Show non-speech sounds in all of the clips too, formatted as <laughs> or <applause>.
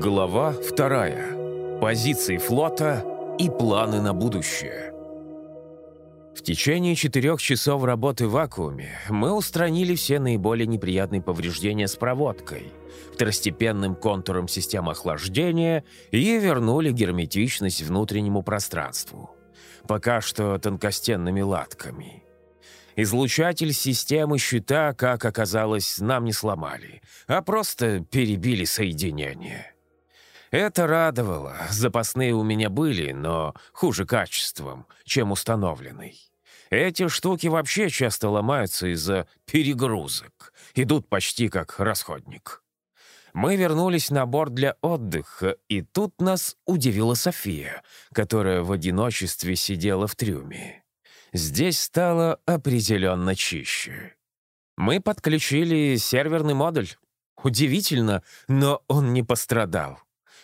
Глава вторая. Позиции флота и планы на будущее. В течение четырех часов работы в вакууме мы устранили все наиболее неприятные повреждения с проводкой, второстепенным контуром системы охлаждения и вернули герметичность внутреннему пространству. Пока что тонкостенными латками. Излучатель системы щита, как оказалось, нам не сломали, а просто перебили соединение. Это радовало. Запасные у меня были, но хуже качеством, чем установленный. Эти штуки вообще часто ломаются из-за перегрузок. Идут почти как расходник. Мы вернулись на борт для отдыха, и тут нас удивила София, которая в одиночестве сидела в трюме. Здесь стало определенно чище. Мы подключили серверный модуль. Удивительно, но он не пострадал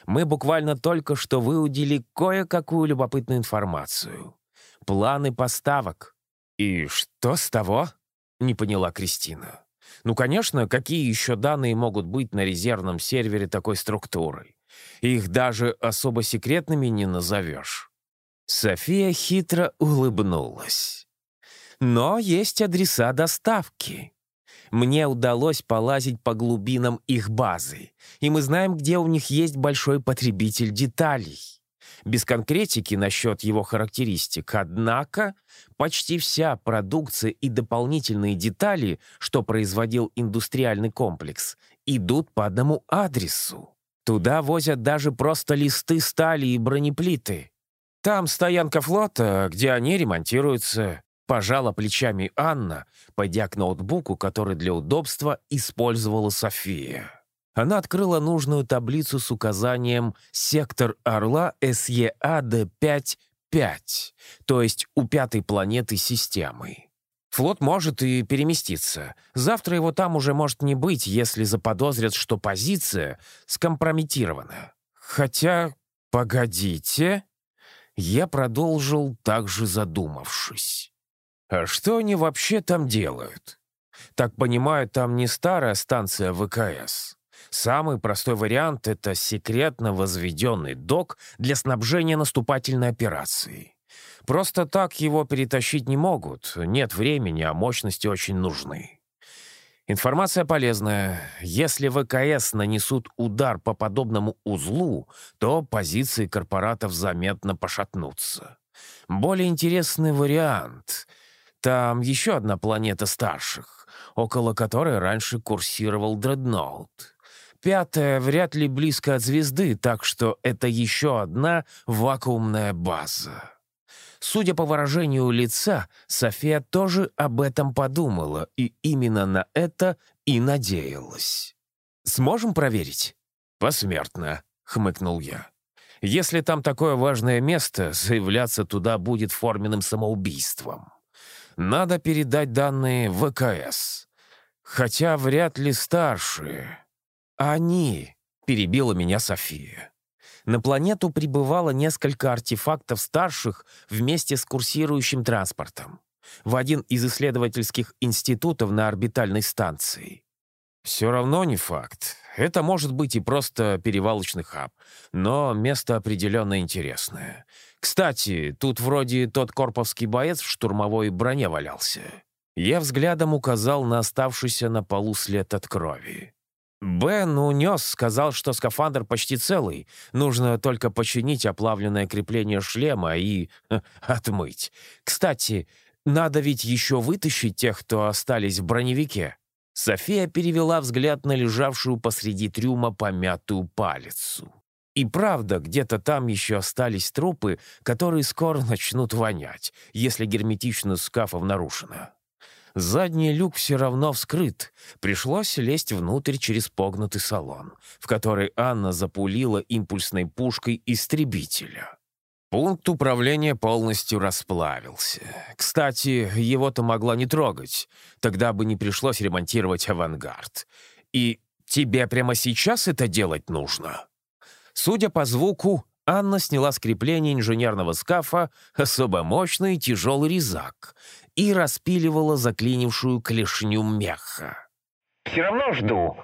мы буквально только что выудили кое-какую любопытную информацию. Планы поставок. «И что с того?» — не поняла Кристина. «Ну, конечно, какие еще данные могут быть на резервном сервере такой структуры? Их даже особо секретными не назовешь». София хитро улыбнулась. «Но есть адреса доставки мне удалось полазить по глубинам их базы, и мы знаем, где у них есть большой потребитель деталей. Без конкретики насчет его характеристик, однако почти вся продукция и дополнительные детали, что производил индустриальный комплекс, идут по одному адресу. Туда возят даже просто листы стали и бронеплиты. Там стоянка флота, где они ремонтируются. Пожала плечами Анна, пойдя к ноутбуку, который для удобства использовала София. Она открыла нужную таблицу с указанием «Сектор Орла СЕАД-5-5», то есть у пятой планеты системы. Флот может и переместиться. Завтра его там уже может не быть, если заподозрят, что позиция скомпрометирована. Хотя, погодите, я продолжил также задумавшись. А что они вообще там делают? Так понимаю, там не старая станция ВКС. Самый простой вариант — это секретно возведенный док для снабжения наступательной операции. Просто так его перетащить не могут. Нет времени, а мощности очень нужны. Информация полезная. Если ВКС нанесут удар по подобному узлу, то позиции корпоратов заметно пошатнутся. Более интересный вариант — там еще одна планета старших, около которой раньше курсировал дредноут. Пятая вряд ли близко от звезды, так что это еще одна вакуумная база. Судя по выражению лица, София тоже об этом подумала, и именно на это и надеялась. «Сможем проверить?» «Посмертно», — хмыкнул я. «Если там такое важное место, заявляться туда будет форменным самоубийством». Надо передать данные ВКС. Хотя вряд ли старшие. Они, перебила меня София. На планету прибывало несколько артефактов старших вместе с курсирующим транспортом в один из исследовательских институтов на орбитальной станции. Все равно не факт. Это может быть и просто перевалочный хаб, но место определенно интересное. Кстати, тут вроде тот корповский боец в штурмовой броне валялся. Я взглядом указал на оставшийся на полу след от крови. Бен унес, сказал, что скафандр почти целый. Нужно только починить оплавленное крепление шлема и отмыть. Кстати, надо ведь еще вытащить тех, кто остались в броневике. София перевела взгляд на лежавшую посреди трюма помятую палицу. И правда, где-то там еще остались трупы, которые скоро начнут вонять, если герметичность скафов нарушена. Задний люк все равно вскрыт. Пришлось лезть внутрь через погнутый салон, в который Анна запулила импульсной пушкой истребителя. Пункт управления полностью расплавился. Кстати, его-то могла не трогать. Тогда бы не пришлось ремонтировать авангард. И тебе прямо сейчас это делать нужно? Судя по звуку, Анна сняла с крепления инженерного скафа особо мощный тяжелый резак и распиливала заклинившую клешню меха. «Все равно жду.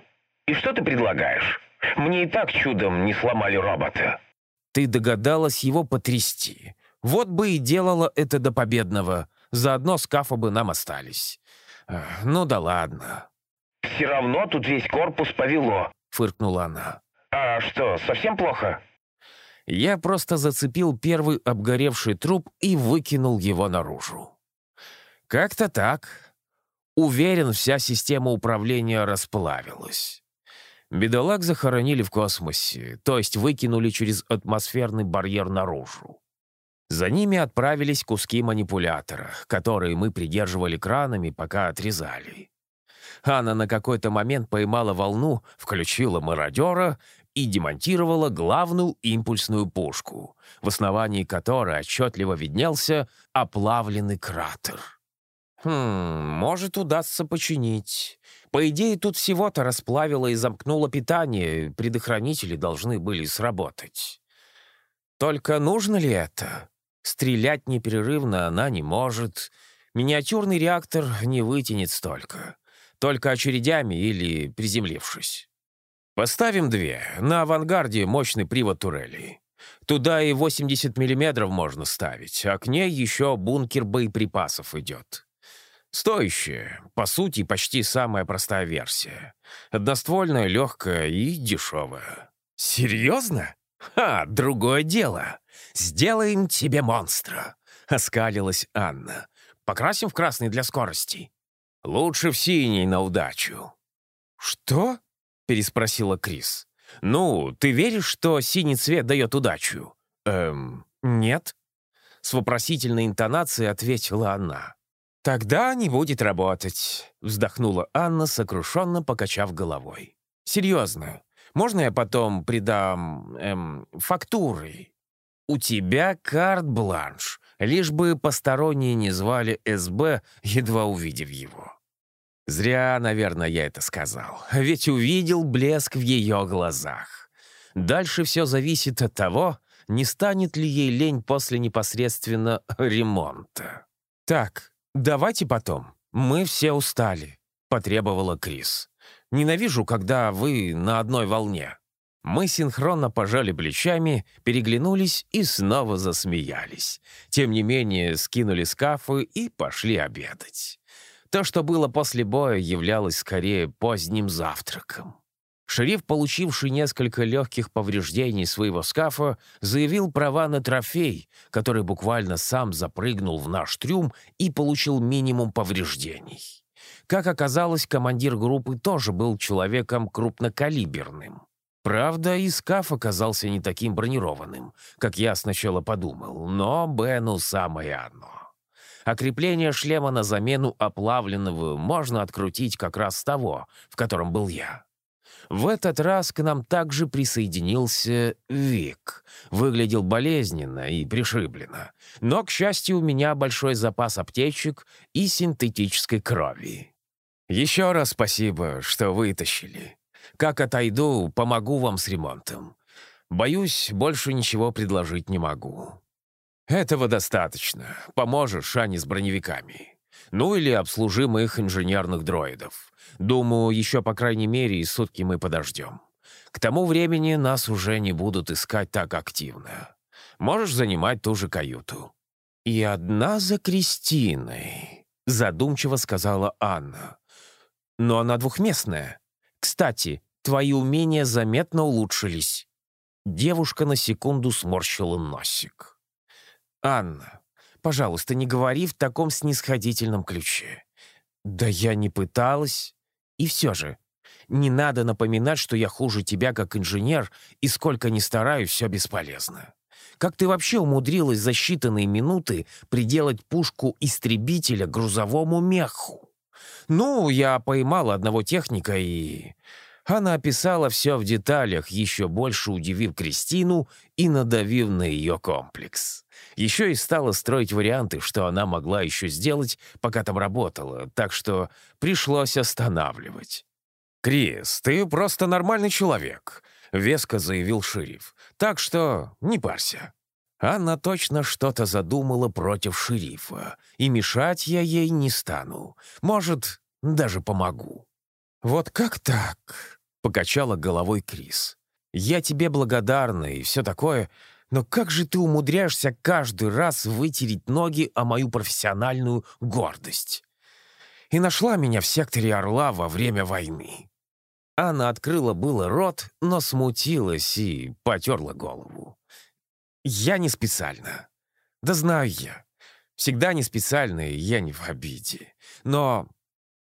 И что ты предлагаешь?» Мне и так чудом не сломали робота». Ты догадалась его потрясти. Вот бы и делала это до победного. Заодно скафы бы нам остались. Ну да ладно. «Все равно тут весь корпус повело», — фыркнула она. «А что, совсем плохо?» Я просто зацепил первый обгоревший труп и выкинул его наружу. Как-то так. Уверен, вся система управления расплавилась. Бедолаг захоронили в космосе, то есть выкинули через атмосферный барьер наружу. За ними отправились куски манипулятора, которые мы придерживали кранами, пока отрезали. Анна на какой-то момент поймала волну, включила мародера и демонтировала главную импульсную пушку, в основании которой отчетливо виднелся оплавленный кратер. Хм, может, удастся починить. По идее, тут всего-то расплавило и замкнуло питание, предохранители должны были сработать. Только нужно ли это? Стрелять непрерывно она не может. Миниатюрный реактор не вытянет столько. Только очередями или приземлившись. Поставим две. На авангарде мощный привод турелей. Туда и 80 миллиметров можно ставить, а к ней еще бункер боеприпасов идет. Стоящая, по сути, почти самая простая версия. Одноствольная, легкая и дешевая. Серьезно? Ха, другое дело. Сделаем тебе монстра, оскалилась Анна. Покрасим в красный для скорости. Лучше в синий на удачу. Что? Переспросила Крис. «Ну, ты веришь, что синий цвет дает удачу?» «Эм, нет». С вопросительной интонацией ответила она. «Тогда не будет работать», — вздохнула Анна, сокрушенно покачав головой. «Серьезно, можно я потом придам... эм... фактуры?» «У тебя карт-бланш, лишь бы посторонние не звали СБ, едва увидев его». Зря, наверное, я это сказал, ведь увидел блеск в ее глазах. Дальше все зависит от того, не станет ли ей лень после непосредственно ремонта. «Так, давайте потом. Мы все устали», — потребовала Крис. «Ненавижу, когда вы на одной волне». Мы синхронно пожали плечами, переглянулись и снова засмеялись. Тем не менее, скинули скафы и пошли обедать. То, что было после боя, являлось скорее поздним завтраком. Шериф, получивший несколько легких повреждений своего скафа, заявил права на трофей, который буквально сам запрыгнул в наш трюм и получил минимум повреждений. Как оказалось, командир группы тоже был человеком крупнокалиберным. Правда, и скаф оказался не таким бронированным, как я сначала подумал, но Бену самое оно а крепление шлема на замену оплавленного можно открутить как раз того, в котором был я. В этот раз к нам также присоединился Вик. Выглядел болезненно и пришибленно. Но, к счастью, у меня большой запас аптечек и синтетической крови. Еще раз спасибо, что вытащили. Как отойду, помогу вам с ремонтом. Боюсь, больше ничего предложить не могу. «Этого достаточно. Поможешь, Ани, с броневиками. Ну или обслужим их инженерных дроидов. Думаю, еще по крайней мере и сутки мы подождем. К тому времени нас уже не будут искать так активно. Можешь занимать ту же каюту». «И одна за Кристиной», — задумчиво сказала Анна. «Но она двухместная. Кстати, твои умения заметно улучшились». Девушка на секунду сморщила носик. «Анна, пожалуйста, не говори в таком снисходительном ключе». «Да я не пыталась. И все же, не надо напоминать, что я хуже тебя как инженер, и сколько ни стараюсь, все бесполезно. Как ты вообще умудрилась за считанные минуты приделать пушку истребителя грузовому меху? Ну, я поймал одного техника и... Она описала все в деталях, еще больше удивив Кристину и надавив на ее комплекс. Еще и стала строить варианты, что она могла еще сделать, пока там работала, так что пришлось останавливать. «Крис, ты просто нормальный человек», — веско заявил шериф. «Так что не парься». Анна точно что-то задумала против шерифа, и мешать я ей не стану. Может, даже помогу. «Вот как так?» — покачала головой Крис. «Я тебе благодарна и все такое, но как же ты умудряешься каждый раз вытереть ноги о мою профессиональную гордость?» И нашла меня в секторе Орла во время войны. Анна открыла было рот, но смутилась и потерла голову. «Я не специально. Да знаю я. Всегда не специально, и я не в обиде. Но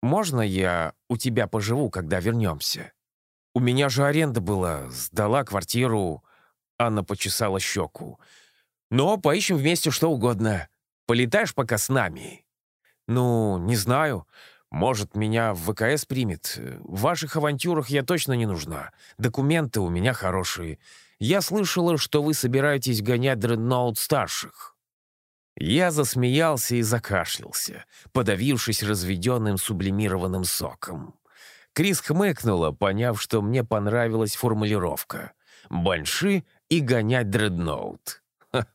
можно я у тебя поживу, когда вернемся? У меня же аренда была, сдала квартиру...» Анна почесала щеку. «Но поищем вместе что угодно. Полетаешь пока с нами?» «Ну, не знаю. Может, меня в ВКС примет. В ваших авантюрах я точно не нужна. Документы у меня хорошие. Я слышала, что вы собираетесь гонять дредноут старших». Я засмеялся и закашлялся, подавившись разведенным сублимированным соком. Крис хмыкнула, поняв, что мне понравилась формулировка. «Банши и гонять дредноут». Ха.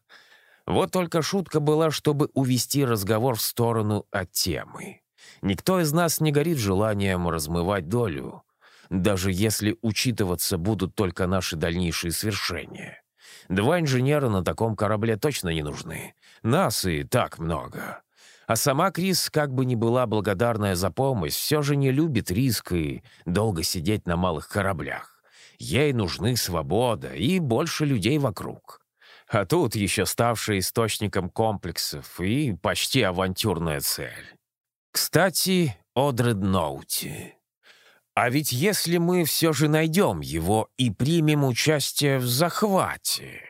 Вот только шутка была, чтобы увести разговор в сторону от темы. Никто из нас не горит желанием размывать долю, даже если учитываться будут только наши дальнейшие свершения. Два инженера на таком корабле точно не нужны. Нас и так много. А сама Крис, как бы ни была благодарная за помощь, все же не любит риск и долго сидеть на малых кораблях. Ей нужны свобода и больше людей вокруг. А тут еще ставшая источником комплексов и почти авантюрная цель. Кстати, о Дредноуте. А ведь если мы все же найдем его и примем участие в захвате...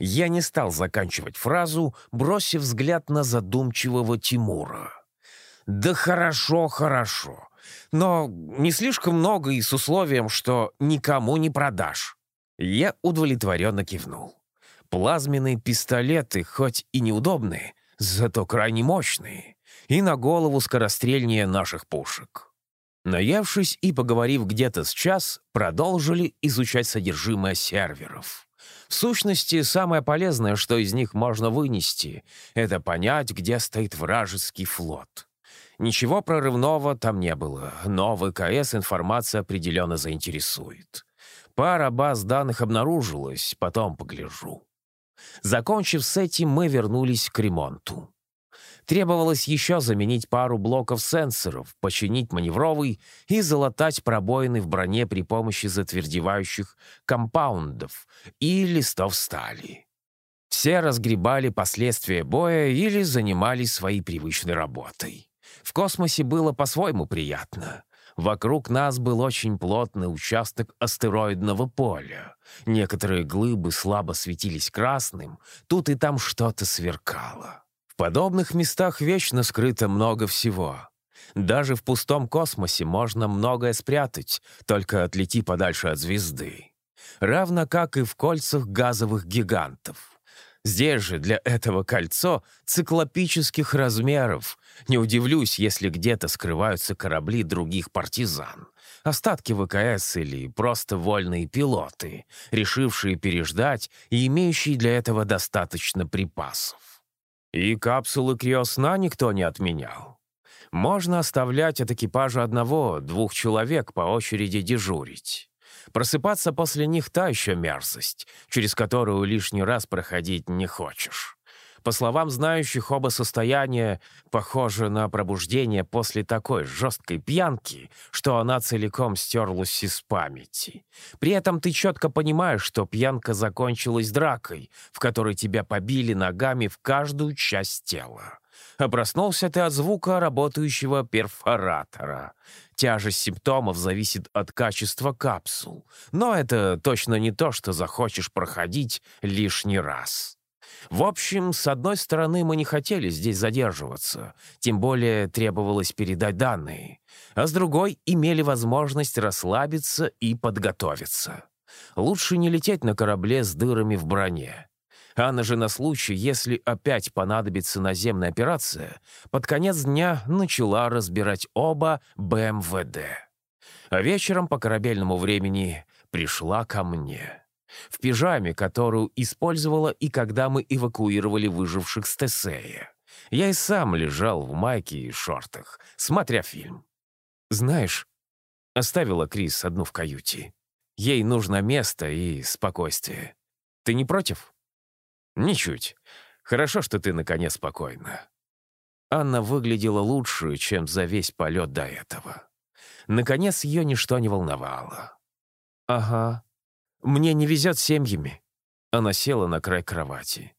Я не стал заканчивать фразу, бросив взгляд на задумчивого Тимура. «Да хорошо, хорошо. Но не слишком много и с условием, что никому не продашь». Я удовлетворенно кивнул. Плазменные пистолеты, хоть и неудобные, зато крайне мощные и на голову скорострельнее наших пушек. Наявшись и поговорив где-то с час, продолжили изучать содержимое серверов. В сущности, самое полезное, что из них можно вынести, это понять, где стоит вражеский флот. Ничего прорывного там не было, но ВКС информация определенно заинтересует. Пара баз данных обнаружилась, потом погляжу. Закончив с этим, мы вернулись к ремонту. Требовалось еще заменить пару блоков сенсоров, починить маневровый и залатать пробоины в броне при помощи затвердевающих компаундов и листов стали. Все разгребали последствия боя или занимались своей привычной работой. В космосе было по-своему приятно. Вокруг нас был очень плотный участок астероидного поля. Некоторые глыбы слабо светились красным, тут и там что-то сверкало. В подобных местах вечно скрыто много всего. Даже в пустом космосе можно многое спрятать, только отлети подальше от звезды. Равно как и в кольцах газовых гигантов. Здесь же для этого кольцо циклопических размеров. Не удивлюсь, если где-то скрываются корабли других партизан. Остатки ВКС или просто вольные пилоты, решившие переждать и имеющие для этого достаточно припасов. И капсулы криосна никто не отменял. Можно оставлять от экипажа одного, двух человек по очереди дежурить. Просыпаться после них та еще мерзость, через которую лишний раз проходить не хочешь. По словам знающих, оба состояния похожи на пробуждение после такой жесткой пьянки, что она целиком стерлась из памяти. При этом ты четко понимаешь, что пьянка закончилась дракой, в которой тебя побили ногами в каждую часть тела. А ты от звука работающего перфоратора. Тяжесть симптомов зависит от качества капсул, но это точно не то, что захочешь проходить лишний раз. В общем, с одной стороны, мы не хотели здесь задерживаться, тем более требовалось передать данные, а с другой имели возможность расслабиться и подготовиться. Лучше не лететь на корабле с дырами в броне. Анна же на случай, если опять понадобится наземная операция, под конец дня начала разбирать оба БМВД. А вечером по корабельному времени пришла ко мне в пижаме, которую использовала и когда мы эвакуировали выживших с Тесея. Я и сам лежал в майке и шортах, смотря фильм. «Знаешь, Оставила Крис одну в каюте. Ей нужно место и спокойствие. Ты не против?» «Ничуть. Хорошо, что ты, наконец, спокойна». Анна выглядела лучше, чем за весь полет до этого. Наконец, ее ничто не волновало. «Ага. Мне не везет семьями». Она села на край кровати.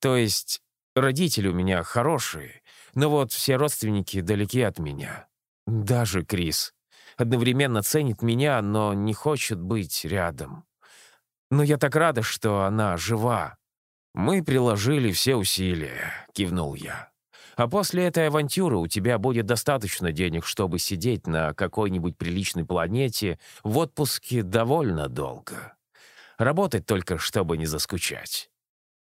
«То есть, родители у меня хорошие, но вот все родственники далеки от меня. Даже Крис. Одновременно ценит меня, но не хочет быть рядом. Но я так рада, что она жива. Мы приложили все усилия», — кивнул я. «А после этой авантюры у тебя будет достаточно денег, чтобы сидеть на какой-нибудь приличной планете в отпуске довольно долго. Работать только, чтобы не заскучать».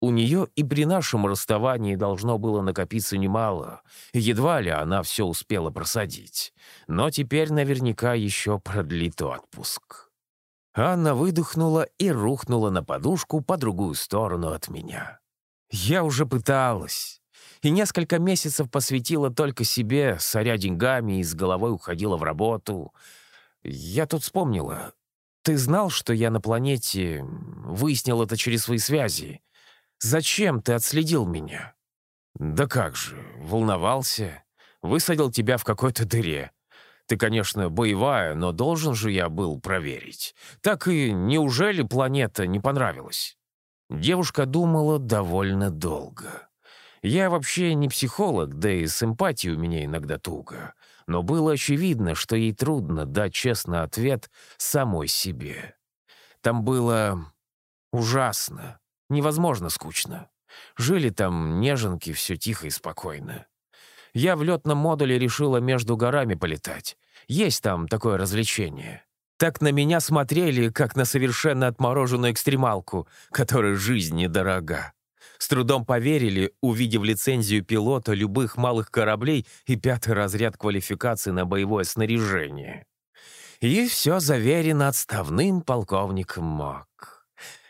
У нее и при нашем расставании должно было накопиться немало, едва ли она все успела просадить. Но теперь наверняка еще продлит отпуск. Анна выдохнула и рухнула на подушку по другую сторону от меня. Я уже пыталась. И несколько месяцев посвятила только себе, соря деньгами и с головой уходила в работу. Я тут вспомнила. Ты знал, что я на планете выяснил это через свои связи? Зачем ты отследил меня?» «Да как же, волновался. Высадил тебя в какой-то дыре. Ты, конечно, боевая, но должен же я был проверить. Так и неужели планета не понравилась?» Девушка думала довольно долго. Я вообще не психолог, да и с эмпатией у меня иногда туго. Но было очевидно, что ей трудно дать честный ответ самой себе. Там было ужасно. Невозможно скучно. Жили там неженки, все тихо и спокойно. Я в летном модуле решила между горами полетать. Есть там такое развлечение. Так на меня смотрели, как на совершенно отмороженную экстремалку, которой жизнь недорога. С трудом поверили, увидев лицензию пилота любых малых кораблей и пятый разряд квалификации на боевое снаряжение. И все заверено отставным полковником МОК.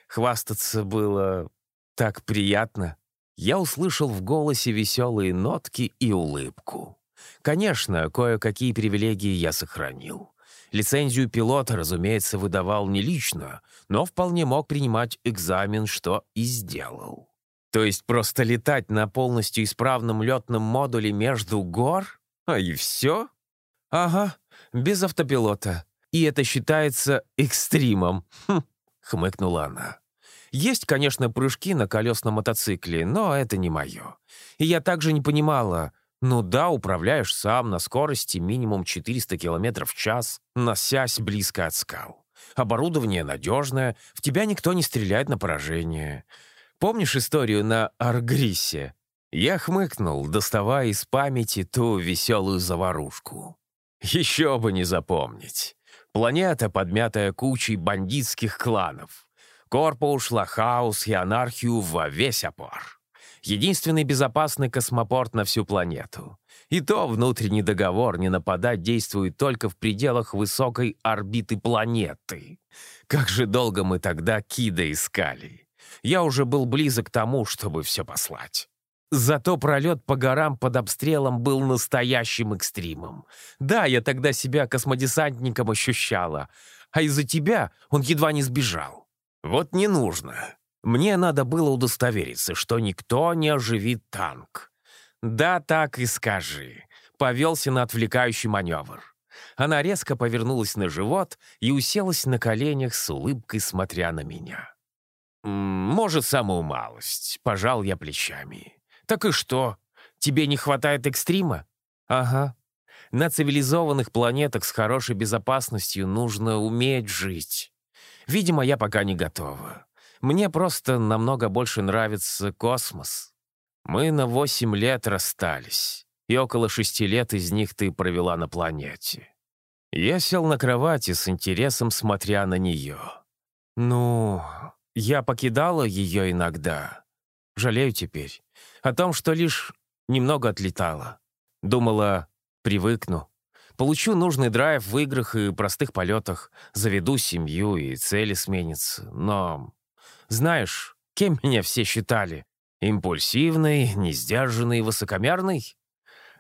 Хвастаться было так приятно. Я услышал в голосе веселые нотки и улыбку. Конечно, кое-какие привилегии я сохранил. Лицензию пилота, разумеется, выдавал не лично, но вполне мог принимать экзамен, что и сделал. То есть просто летать на полностью исправном летном модуле между гор? А и все? Ага, без автопилота. И это считается экстримом. Хм, хмыкнула она. Есть, конечно, прыжки на колесном мотоцикле, но это не мое. И я также не понимала, ну да, управляешь сам на скорости минимум 400 км в час, носясь близко от скал. Оборудование надежное, в тебя никто не стреляет на поражение. Помнишь историю на Аргрисе? Я хмыкнул, доставая из памяти ту веселую заварушку. Еще бы не запомнить. Планета, подмятая кучей бандитских кланов. Корпа ушла хаос и анархию во весь опор. Единственный безопасный космопорт на всю планету. И то внутренний договор не нападать действует только в пределах высокой орбиты планеты. Как же долго мы тогда Кида искали. Я уже был близок к тому, чтобы все послать. Зато пролет по горам под обстрелом был настоящим экстримом. Да, я тогда себя космодесантником ощущала, а из-за тебя он едва не сбежал. Вот не нужно. Мне надо было удостовериться, что никто не оживит танк. Да, так и скажи. Повелся на отвлекающий маневр. Она резко повернулась на живот и уселась на коленях с улыбкой, смотря на меня. «Может, самую малость», — пожал я плечами. «Так и что? Тебе не хватает экстрима?» «Ага. На цивилизованных планетах с хорошей безопасностью нужно уметь жить. Видимо, я пока не готова. Мне просто намного больше нравится космос. Мы на восемь лет расстались, и около шести лет из них ты провела на планете. Я сел на кровати с интересом, смотря на нее. Ну, я покидала ее иногда. Жалею теперь. О том, что лишь немного отлетала. Думала, привыкну. Получу нужный драйв в играх и простых полетах, заведу семью и цели сменятся. Но, знаешь, кем <laughs> меня все считали? Импульсивный, несдержанный, высокомерный?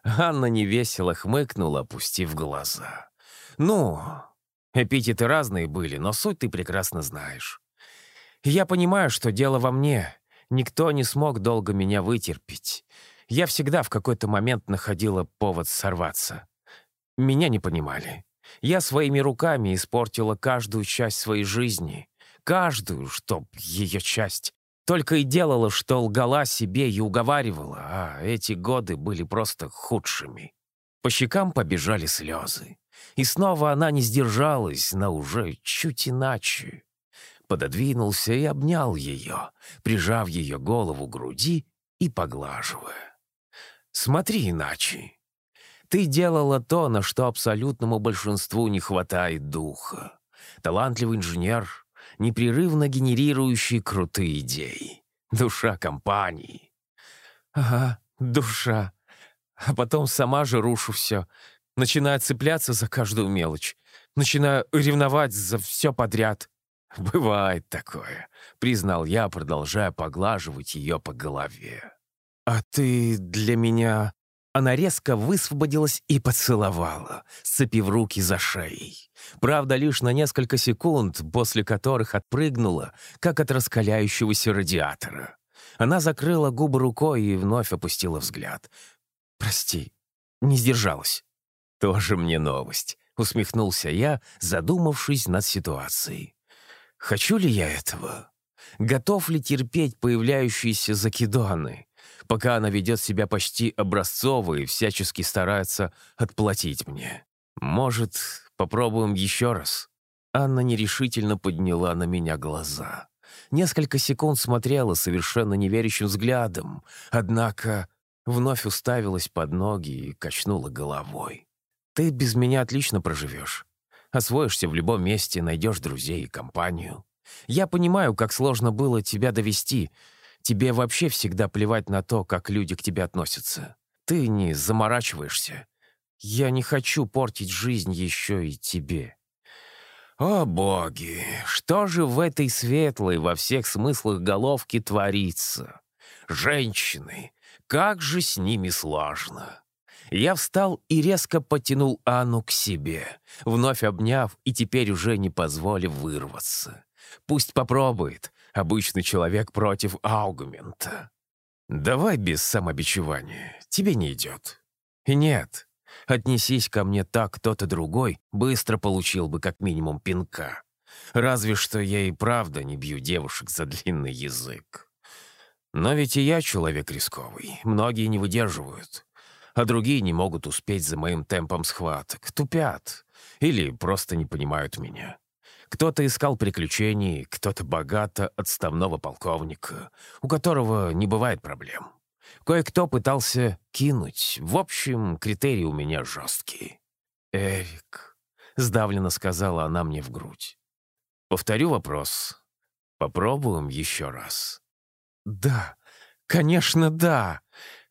Анна невесело хмыкнула, опустив глаза. «Ну, Эпитеты разные были, но суть ты прекрасно знаешь. Я понимаю, что дело во мне. Никто не смог долго меня вытерпеть. Я всегда в какой-то момент находила повод сорваться. Меня не понимали. Я своими руками испортила каждую часть своей жизни. Каждую, чтоб ее часть. Только и делала, что лгала себе и уговаривала, а эти годы были просто худшими. По щекам побежали слезы. И снова она не сдержалась, но уже чуть иначе. Пододвинулся и обнял ее, прижав ее голову к груди и поглаживая. «Смотри иначе. Ты делала то, на что абсолютному большинству не хватает духа. Талантливый инженер, непрерывно генерирующий крутые идеи. Душа компании. Ага, душа. А потом сама же рушу все. Начинаю цепляться за каждую мелочь. Начинаю ревновать за все подряд. <laughs> «Бывает такое», — признал я, продолжая поглаживать ее по голове. «А ты для меня она резко высвободилась и поцеловала, сцепив руки за шеей. Правда, лишь на несколько секунд, после которых отпрыгнула, как от раскаляющегося радиатора. Она закрыла губы рукой и вновь опустила взгляд. «Прости, не сдержалась». «Тоже мне новость», — усмехнулся я, задумавшись над ситуацией. «Хочу ли я этого? Готов ли терпеть появляющиеся закидоны?» пока она ведет себя почти образцово и всячески старается отплатить мне. Может, попробуем еще раз?» Анна нерешительно подняла на меня глаза. Несколько секунд смотрела совершенно неверящим взглядом, однако вновь уставилась под ноги и качнула головой. «Ты без меня отлично проживешь. Освоишься в любом месте, найдешь друзей и компанию. Я понимаю, как сложно было тебя довести, Тебе вообще всегда плевать на то, как люди к тебе относятся. Ты не заморачиваешься. Я не хочу портить жизнь еще и тебе. О, боги, что же в этой светлой во всех смыслах головке творится? Женщины, как же с ними сложно. Я встал и резко потянул Анну к себе, вновь обняв и теперь уже не позволив вырваться. Пусть попробует, обычный человек против аугумента. Давай без самобичевания, тебе не идет. Нет, отнесись ко мне так кто-то другой, быстро получил бы как минимум пинка. Разве что я и правда не бью девушек за длинный язык. Но ведь и я человек рисковый, многие не выдерживают, а другие не могут успеть за моим темпом схваток, тупят или просто не понимают меня. Кто-то искал приключений, кто-то богато отставного полковника, у которого не бывает проблем. Кое-кто пытался кинуть. В общем, критерии у меня жесткие. «Эрик», — сдавленно сказала она мне в грудь. «Повторю вопрос. Попробуем еще раз». «Да, конечно, да».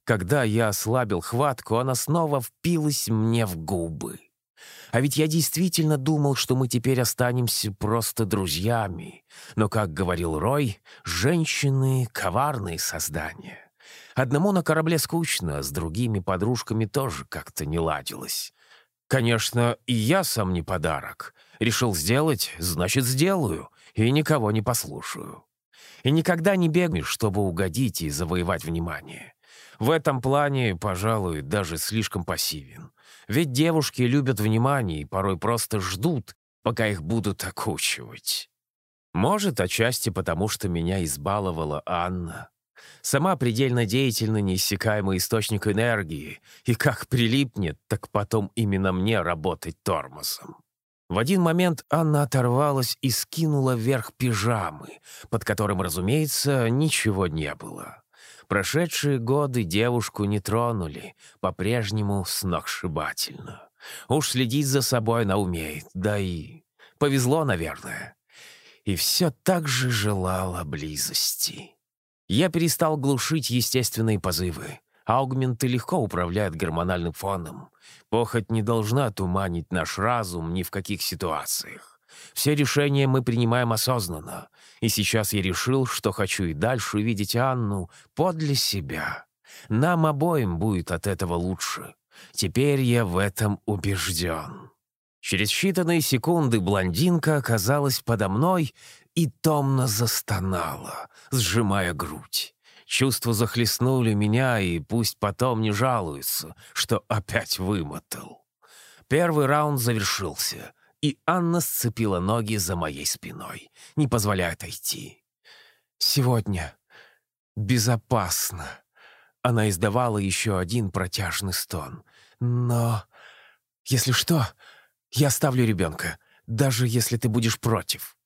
Когда я ослабил хватку, она снова впилась мне в губы. А ведь я действительно думал, что мы теперь останемся просто друзьями. Но, как говорил Рой, женщины — коварные создания. Одному на корабле скучно, а с другими подружками тоже как-то не ладилось. Конечно, и я сам не подарок. Решил сделать, значит, сделаю, и никого не послушаю. И никогда не бегаю, чтобы угодить и завоевать внимание. В этом плане, пожалуй, даже слишком пассивен. Ведь девушки любят внимание и порой просто ждут, пока их будут окучивать. Может, отчасти потому, что меня избаловала Анна. Сама предельно деятельно неиссякаемый источник энергии, и как прилипнет, так потом именно мне работать тормозом. В один момент Анна оторвалась и скинула вверх пижамы, под которым, разумеется, ничего не было. Прошедшие годы девушку не тронули, по-прежнему сногсшибательно. Уж следить за собой она умеет, да и повезло, наверное. И все так же желала близости. Я перестал глушить естественные позывы. Аугменты легко управляют гормональным фоном. Похоть не должна туманить наш разум ни в каких ситуациях. Все решения мы принимаем осознанно. И сейчас я решил, что хочу и дальше видеть Анну подле себя. Нам обоим будет от этого лучше. Теперь я в этом убежден. Через считанные секунды блондинка оказалась подо мной и томно застонала, сжимая грудь. Чувства захлестнули меня, и пусть потом не жалуется, что опять вымотал. Первый раунд завершился, и Анна сцепила ноги за моей спиной, не позволяя отойти. «Сегодня безопасно». Она издавала еще один протяжный стон. «Но, если что, я оставлю ребенка, даже если ты будешь против».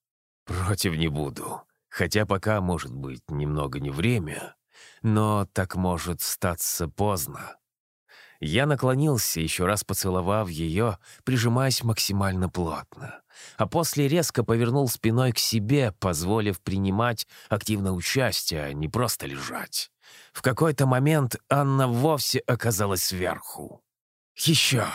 «Против не буду. Хотя пока, может быть, немного не время, но так может статься поздно». Я наклонился, еще раз поцеловав ее, прижимаясь максимально плотно. А после резко повернул спиной к себе, позволив принимать активное участие, а не просто лежать. В какой-то момент Анна вовсе оказалась сверху. «Еще!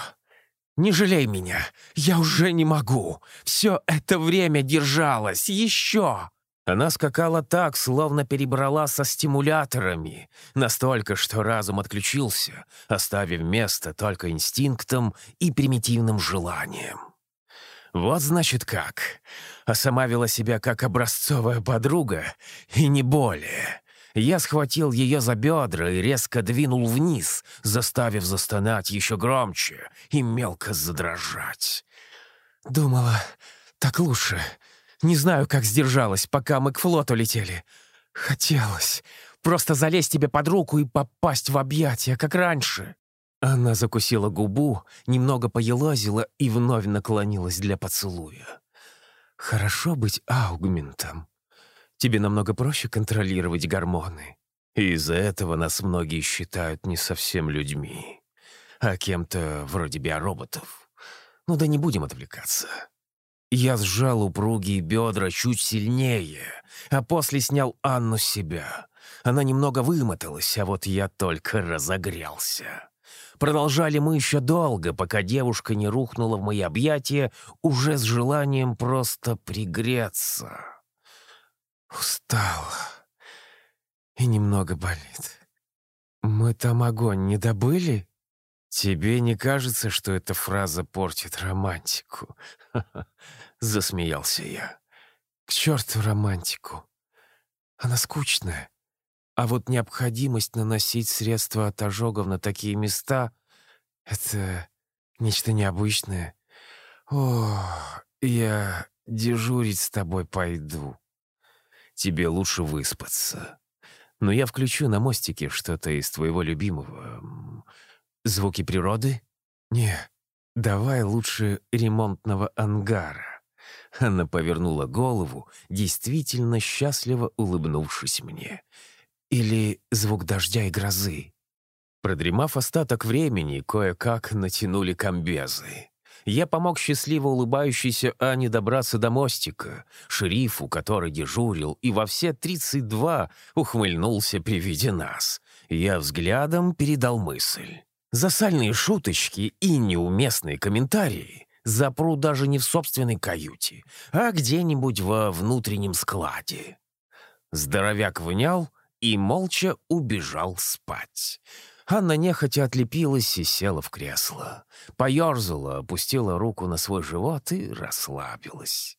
Не жалей меня! Я уже не могу! Все это время держалась! Еще!» Она скакала так, словно перебрала со стимуляторами, настолько, что разум отключился, оставив место только инстинктам и примитивным желаниям. Вот значит как. А сама вела себя как образцовая подруга, и не более. Я схватил ее за бедра и резко двинул вниз, заставив застонать еще громче и мелко задрожать. Думала, так лучше. Не знаю, как сдержалась, пока мы к флоту летели. Хотелось просто залезть тебе под руку и попасть в объятия, как раньше. Она закусила губу, немного поелозила и вновь наклонилась для поцелуя. «Хорошо быть аугментом. Тебе намного проще контролировать гормоны. И из-за этого нас многие считают не совсем людьми, а кем-то вроде биороботов. Ну да не будем отвлекаться. Я сжал упругие бедра чуть сильнее, а после снял Анну с себя. Она немного вымоталась, а вот я только разогрелся. Продолжали мы еще долго, пока девушка не рухнула в мои объятия, уже с желанием просто пригреться. Устала и немного болит. Мы там огонь не добыли? Тебе не кажется, что эта фраза портит романтику? <laughs> Засмеялся я. К черту романтику. Она скучная. А вот необходимость наносить средства от ожогов на такие места — это нечто необычное. О, я дежурить с тобой пойду. Тебе лучше выспаться. Но я включу на мостике что-то из твоего любимого. Звуки природы? Не, давай лучше ремонтного ангара. Она повернула голову, действительно счастливо улыбнувшись мне. Или звук дождя и грозы. Продремав остаток времени, кое-как натянули комбезы. Я помог счастливо улыбающейся Ане добраться до мостика, шерифу, который дежурил, и во все тридцать два ухмыльнулся при виде нас. Я взглядом передал мысль. За сальные шуточки и неуместные комментарии запру даже не в собственной каюте, а где-нибудь во внутреннем складе. Здоровяк внял и молча убежал спать. Анна нехотя отлепилась и села в кресло. Поерзала, опустила руку на свой живот и расслабилась.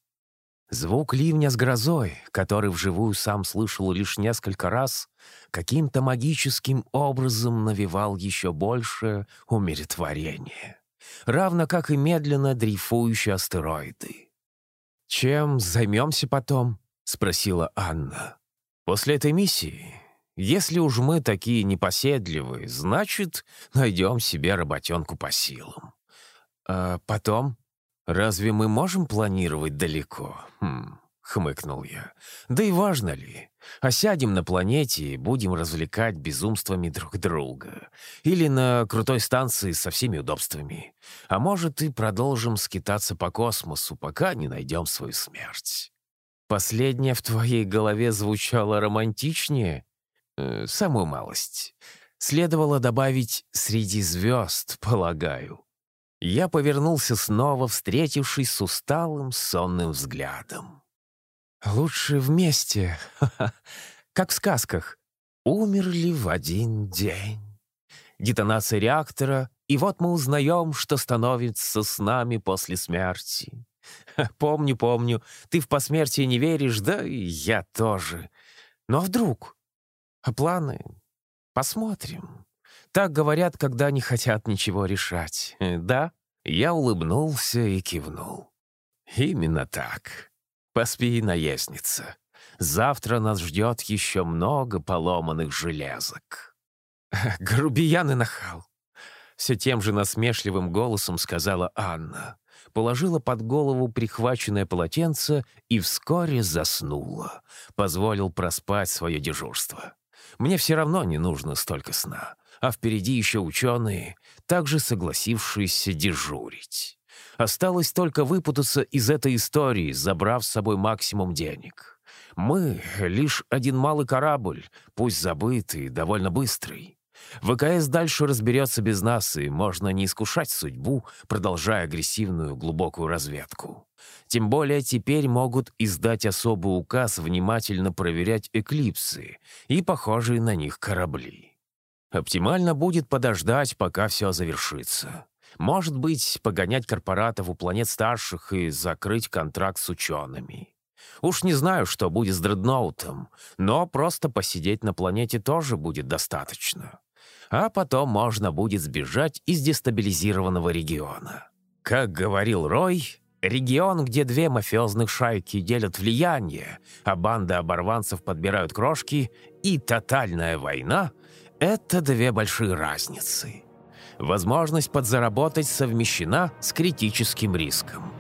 Звук ливня с грозой, который вживую сам слышал лишь несколько раз, каким-то магическим образом навевал еще больше умиротворение равно как и медленно дрейфующие астероиды. «Чем займемся потом?» — спросила Анна. «После этой миссии, если уж мы такие непоседливые, значит, найдем себе работенку по силам. А потом? Разве мы можем планировать далеко? Хм, — хмыкнул я. «Да и важно ли? Осядем на планете и будем развлекать безумствами друг друга. Или на крутой станции со всеми удобствами. А может, и продолжим скитаться по космосу, пока не найдем свою смерть». Последнее в твоей голове звучало романтичнее? Э, самую малость. Следовало добавить «среди звезд», полагаю. Я повернулся снова, встретившись с усталым, сонным взглядом. Лучше вместе, <laughs> как в сказках. Умерли в один день. Детонация реактора, И вот мы узнаем, что становится с нами после смерти. <laughs> Помню, помню, ты в посмертие не веришь, да и я тоже. Но вдруг? А планы? Посмотрим. Так говорят, когда не хотят ничего решать. Да? Я улыбнулся и кивнул. Именно так. Поспи, наездница. Завтра нас ждет еще много поломанных железок. <laughs> Грубиян и нахал. Все тем же насмешливым голосом сказала Анна. Положила под голову прихваченное полотенце и вскоре заснула. Позволил проспать свое дежурство. Мне все равно не нужно столько сна. А впереди еще ученые, также согласившиеся дежурить. Осталось только выпутаться из этой истории, забрав с собой максимум денег. Мы — лишь один малый корабль, пусть забытый, довольно быстрый. ВКС дальше разберется без нас, и можно не искушать судьбу, продолжая агрессивную глубокую разведку. Тем более теперь могут издать особый указ внимательно проверять эклипсы и похожие на них корабли. Оптимально будет подождать, пока все завершится. Может быть, погонять корпоратов у планет старших и закрыть контракт с учеными. Уж не знаю, что будет с дредноутом, но просто посидеть на планете тоже будет достаточно. А потом можно будет сбежать из дестабилизированного региона. Как говорил Рой, регион, где две мафиозных шайки делят влияние, а банды оборванцев подбирают крошки, и тотальная война — это две большие разницы. Возможность подзаработать совмещена с критическим риском.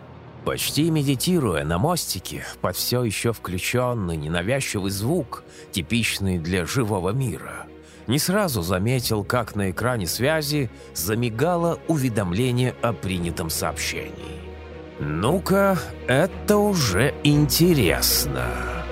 Почти медитируя на мостике, под все еще включенный ненавязчивый звук, типичный для живого мира, не сразу заметил, как на экране связи замигало уведомление о принятом сообщении. «Ну-ка, это уже интересно».